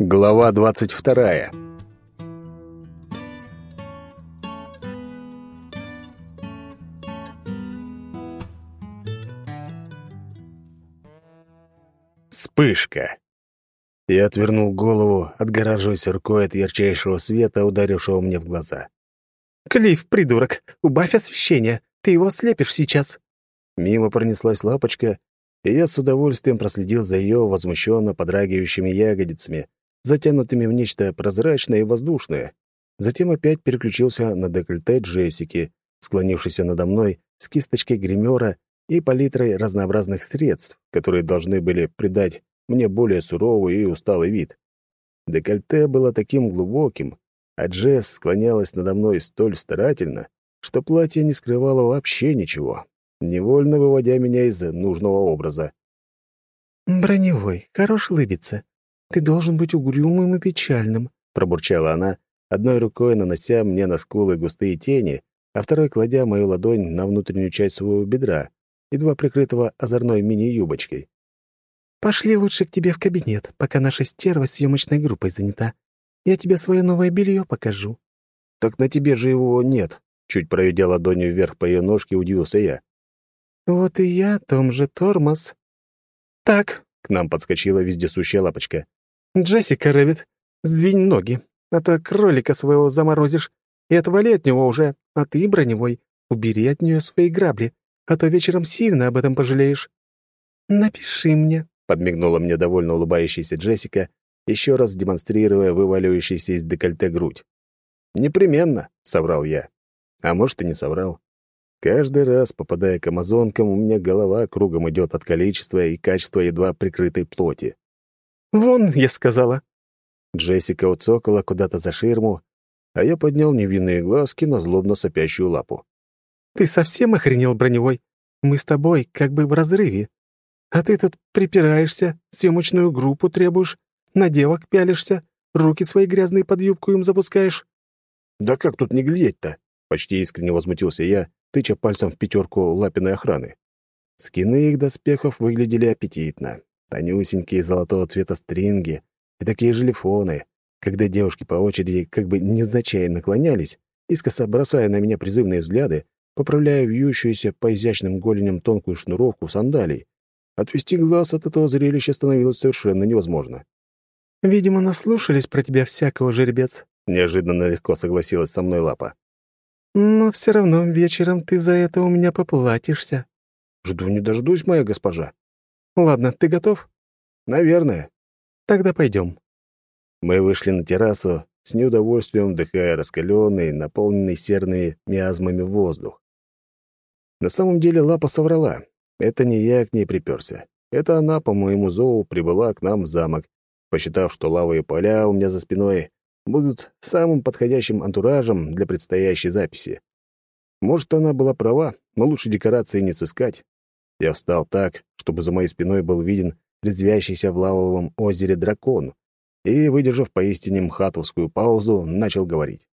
Глава двадцать вторая. Вспышка. Я отвернул голову, отгораживаясь рукой от ярчайшего света, ударившего мне в глаза. «Клифф, придурок, убавь освещение, ты его слепишь сейчас!» Мимо пронеслась лапочка, и я с удовольствием проследил за ее возмущенно подрагивающими ягодицами, затянутыми в нечто прозрачное и воздушное. Затем опять переключился на декольте Джессики, склонившейся надо мной с кисточкой гримера и палитрой разнообразных средств, которые должны были придать мне более суровый и усталый вид. Декольте было таким глубоким, а Джесс склонялась надо мной столь старательно, что платье не скрывало вообще ничего, невольно выводя меня из нужного образа. «Броневой, хорош улыбиться. Ты должен быть угрюмым и печальным», — пробурчала она, одной рукой нанося мне на скулы густые тени, а второй кладя мою ладонь на внутреннюю часть своего бедра, едва прикрытого озорной мини-юбочкой. «Пошли лучше к тебе в кабинет, пока наша стерва съемочной группой занята. Я тебе свое новое белье покажу». «Так на тебе же его нет», — чуть проведя ладонью вверх по ее ножке, удивился я. «Вот и я том же, тормоз». «Так», — к нам подскочила вездесущая лапочка. «Джессика Рэббит, сдвинь ноги, а то кролика своего заморозишь, и отвали от него уже, а ты, броневой, убери от нее свои грабли, а то вечером сильно об этом пожалеешь. Напиши мне», — подмигнула мне довольно улыбающаяся Джессика, еще раз демонстрируя вываливающийся из декольте грудь. «Непременно», — соврал я. А может, и не соврал. Каждый раз, попадая к амазонкам, у меня голова кругом идет от количества и качества едва прикрытой плоти. «Вон, я сказала». Джессика уцокала куда-то за ширму, а я поднял невинные глазки на злобно сопящую лапу. «Ты совсем охренел, броневой? Мы с тобой как бы в разрыве. А ты тут припираешься, съемочную группу требуешь, на девок пялишься, руки свои грязные под юбку им запускаешь». «Да как тут не глядеть-то?» — почти искренне возмутился я, тыча пальцем в пятерку лапиной охраны. Скины их доспехов выглядели аппетитно. Тонюсенькие золотого цвета стринги и такие же лифоны, когда девушки по очереди как бы невзначай наклонялись, искоса бросая на меня призывные взгляды, поправляя вьющуюся по изящным голеням тонкую шнуровку сандалий. Отвести глаз от этого зрелища становилось совершенно невозможно. «Видимо, наслушались про тебя всякого, жеребец», — неожиданно легко согласилась со мной Лапа. Но все равно вечером ты за это у меня поплатишься. Жду не дождусь, моя госпожа. Ладно, ты готов? Наверное. Тогда пойдем. Мы вышли на террасу, с неудовольствием вдыхая раскаленный, наполненный серными миазмами воздух. На самом деле Лапа соврала. Это не я к ней приперся. Это она, по моему зову, прибыла к нам в замок, посчитав, что лавовые поля у меня за спиной будут самым подходящим антуражем для предстоящей записи. Может, она была права, но лучше декорации не сыскать. Я встал так, чтобы за моей спиной был виден резвящийся в лавовом озере дракон, и, выдержав поистине мхатовскую паузу, начал говорить.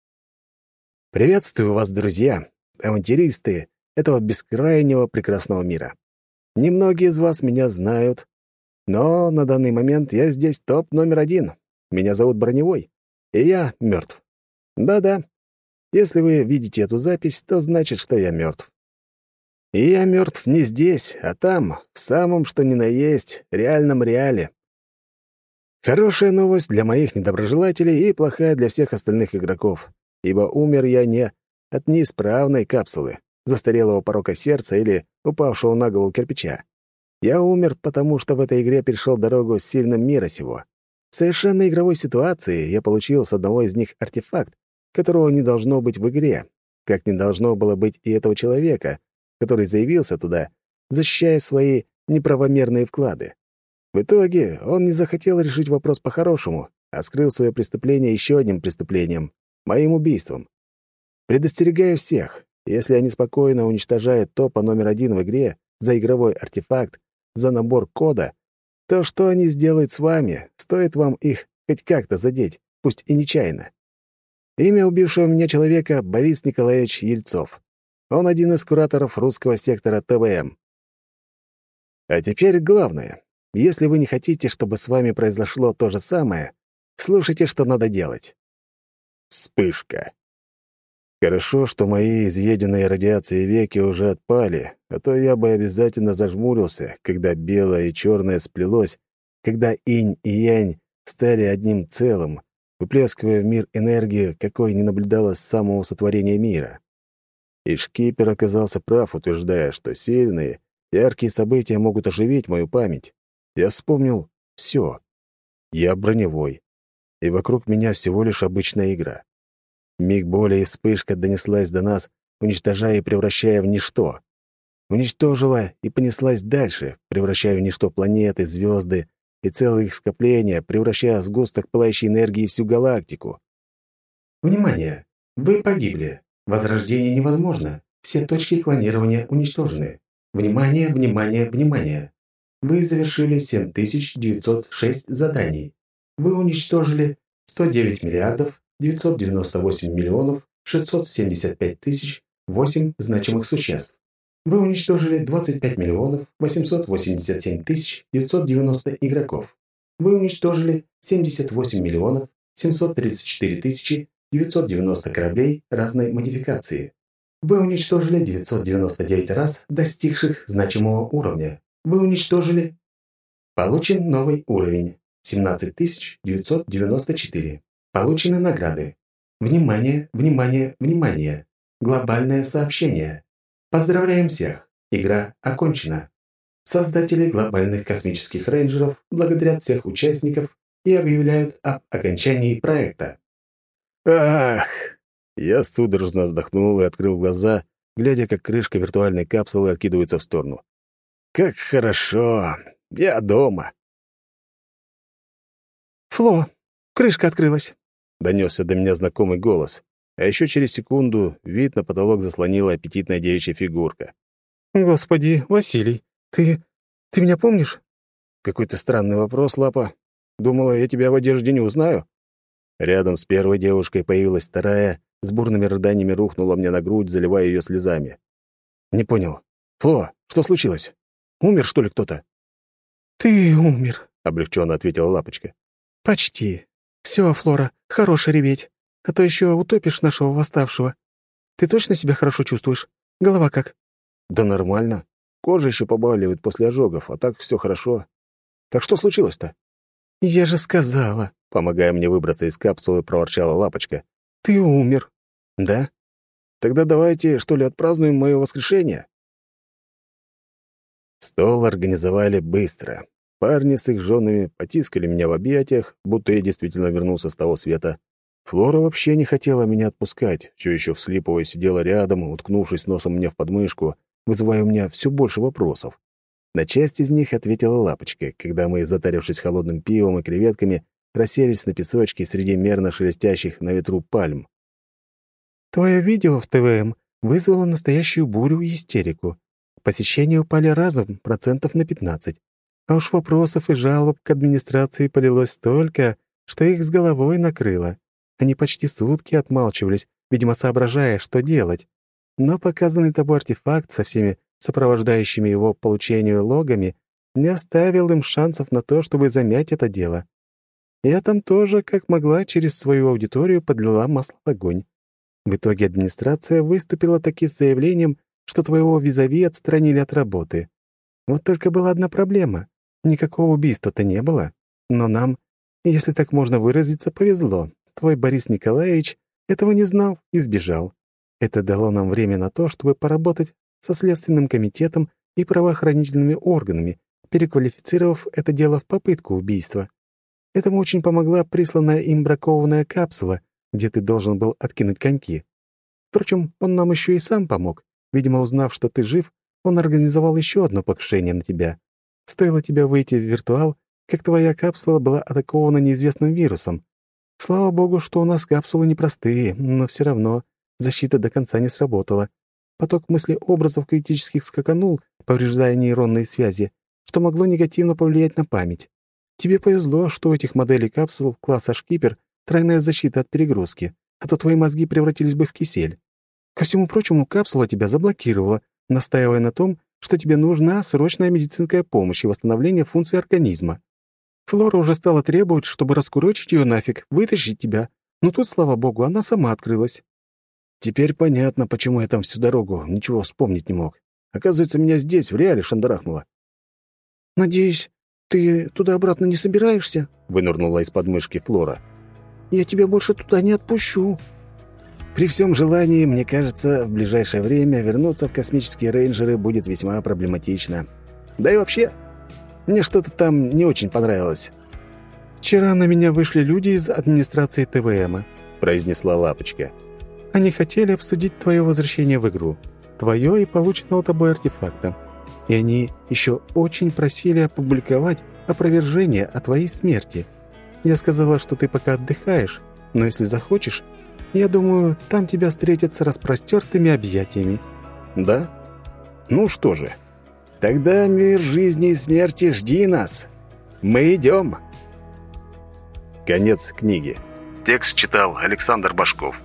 «Приветствую вас, друзья, авантюристы этого бескрайнего прекрасного мира. Немногие из вас меня знают, но на данный момент я здесь топ номер один. Меня зовут Броневой и я мертв. Да-да, если вы видите эту запись, то значит, что я мертв. И я мертв не здесь, а там, в самом что ни на есть, реальном реале. Хорошая новость для моих недоброжелателей и плохая для всех остальных игроков, ибо умер я не от неисправной капсулы, застарелого порока сердца или упавшего на голову кирпича. Я умер, потому что в этой игре перешел дорогу с сильным мира сего. В совершенно игровой ситуации я получил с одного из них артефакт, которого не должно быть в игре, как не должно было быть и этого человека, который заявился туда, защищая свои неправомерные вклады. В итоге он не захотел решить вопрос по-хорошему, а скрыл свое преступление еще одним преступлением — моим убийством. Предостерегаю всех, если они спокойно уничтожают топа номер один в игре за игровой артефакт, за набор кода, то что они сделают с вами, стоит вам их хоть как-то задеть, пусть и нечаянно. Имя убившего меня человека — Борис Николаевич Ельцов. Он один из кураторов русского сектора ТВМ. А теперь главное. Если вы не хотите, чтобы с вами произошло то же самое, Слушайте, что надо делать. Вспышка. Хорошо, что мои изъеденные радиацией веки уже отпали, а то я бы обязательно зажмурился, когда белое и черное сплелось, когда инь и янь стали одним целым, выплескивая в мир энергию, какой не наблюдалось с самого сотворения мира. И шкипер оказался прав, утверждая, что сильные, яркие события могут оживить мою память. Я вспомнил все. Я броневой, и вокруг меня всего лишь обычная игра. Миг боли и вспышка донеслась до нас, уничтожая и превращая в ничто. Уничтожила и понеслась дальше, превращая в ничто планеты, звезды и целые их скопления, превращая в сгусток пылающей энергии всю галактику. Внимание! Вы погибли. Возрождение невозможно. Все точки клонирования уничтожены. Внимание, внимание, внимание! Вы завершили 7906 заданий. Вы уничтожили 109 миллиардов 998 миллионов 675 тысяч 8 значимых существ. Вы уничтожили 25 миллионов 887 тысяч 990 игроков. Вы уничтожили 78 миллионов 734 тысячи 990 кораблей разной модификации. Вы уничтожили 999 раз достигших значимого уровня. Вы уничтожили... Получен новый уровень. 17994. Получены награды. Внимание, внимание, внимание. Глобальное сообщение. Поздравляем всех. Игра окончена. Создатели глобальных космических рейнджеров благодарят всех участников и объявляют об окончании проекта. Ах! Я судорожно вздохнул и открыл глаза, глядя, как крышка виртуальной капсулы откидывается в сторону. Как хорошо! Я дома. «Фло, крышка открылась!» донесся до меня знакомый голос, а еще через секунду вид на потолок заслонила аппетитная девичья фигурка. «Господи, Василий, ты... ты меня помнишь?» Какой-то странный вопрос, Лапа. Думала, я тебя в одежде не узнаю. Рядом с первой девушкой появилась вторая, с бурными рыданиями рухнула мне на грудь, заливая ее слезами. «Не понял. Фло, что случилось? Умер, что ли, кто-то?» «Ты умер», — облегченно ответила Лапочка. «Почти. Все, Флора, хорош реветь, а то еще утопишь нашего восставшего. Ты точно себя хорошо чувствуешь? Голова как?» «Да нормально. Кожа еще побаливает после ожогов, а так все хорошо. Так что случилось-то?» «Я же сказала», — помогая мне выбраться из капсулы, проворчала Лапочка. «Ты умер». «Да? Тогда давайте, что ли, отпразднуем мое воскрешение?» Стол организовали быстро. Парни с их женами потискали меня в объятиях, будто я действительно вернулся с того света. Флора вообще не хотела меня отпускать, все еще вслипывая сидела рядом, уткнувшись носом мне в подмышку, вызывая у меня все больше вопросов. На часть из них ответила Лапочка, когда мы, затарившись холодным пивом и креветками, расселись на песочке среди мерно шелестящих на ветру пальм. «Твое видео в ТВМ вызвало настоящую бурю и истерику. Посещения упали разом процентов на 15. А уж вопросов и жалоб к администрации полилось столько, что их с головой накрыло. Они почти сутки отмалчивались, видимо, соображая, что делать. Но показанный тобой артефакт со всеми сопровождающими его получению логами не оставил им шансов на то, чтобы замять это дело. Я там тоже, как могла, через свою аудиторию подлила масло в огонь. В итоге администрация выступила таки с заявлением, что твоего визави отстранили от работы. Вот только была одна проблема. Никакого убийства-то не было. Но нам, если так можно выразиться, повезло. Твой Борис Николаевич этого не знал и сбежал. Это дало нам время на то, чтобы поработать со Следственным комитетом и правоохранительными органами, переквалифицировав это дело в попытку убийства. Этому очень помогла присланная им бракованная капсула, где ты должен был откинуть коньки. Впрочем, он нам еще и сам помог. Видимо, узнав, что ты жив, он организовал еще одно покушение на тебя. Стоило тебе выйти в виртуал, как твоя капсула была атакована неизвестным вирусом. Слава богу, что у нас капсулы непростые, но все равно защита до конца не сработала. Поток мыслеобразов критических скаканул, повреждая нейронные связи, что могло негативно повлиять на память. Тебе повезло, что у этих моделей капсул класса «Шкипер» тройная защита от перегрузки, а то твои мозги превратились бы в кисель. Ко всему прочему, капсула тебя заблокировала, настаивая на том, что тебе нужна срочная медицинская помощь и восстановление функций организма. Флора уже стала требовать, чтобы раскурочить ее нафиг, вытащить тебя. Но тут, слава богу, она сама открылась. Теперь понятно, почему я там всю дорогу ничего вспомнить не мог. Оказывается, меня здесь, в реале, шандарахнуло. «Надеюсь, ты туда-обратно не собираешься?» — вынырнула из подмышки Флора. «Я тебя больше туда не отпущу». При всем желании, мне кажется, в ближайшее время вернуться в космические рейнджеры будет весьма проблематично. Да и вообще, мне что-то там не очень понравилось. «Вчера на меня вышли люди из администрации ТВМа», — произнесла Лапочка. «Они хотели обсудить твое возвращение в игру, твое и полученного тобой артефакта. И они еще очень просили опубликовать опровержение о твоей смерти. Я сказала, что ты пока отдыхаешь, но если захочешь, я думаю, там тебя встретят с распростертыми объятиями». «Да? Ну что же, тогда мир жизни и смерти жди нас. Мы идем!» Конец книги. Текст читал Александр Башков.